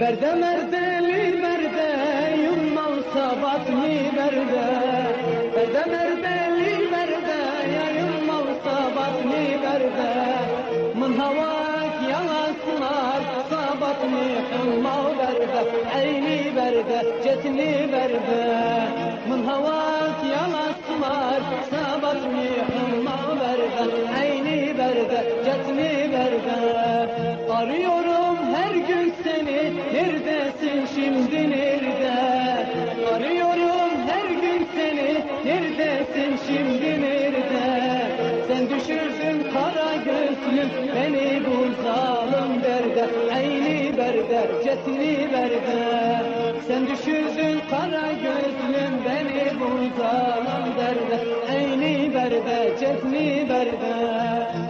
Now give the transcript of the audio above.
Berde merdeli berde Yummal sabatni berde Berde merdeli berde Ya yummal sabatni berde Min havak yalaslar Sabatni hummal berde Eyni berde Cetni berde Min havak yalaslar Sabatni hummal berde Eyni berde Cetni berde Arıyorum Neredesin şimdi nerede? Arıyorum her gün seni. Neredesin şimdi nerede? Sen düşürdün kara gözlüm Beni bu zalim derde. Eyni berber cetni berber Sen düşürdün kara gözlüm Beni bu zalim derde. Eyni berber cetni berber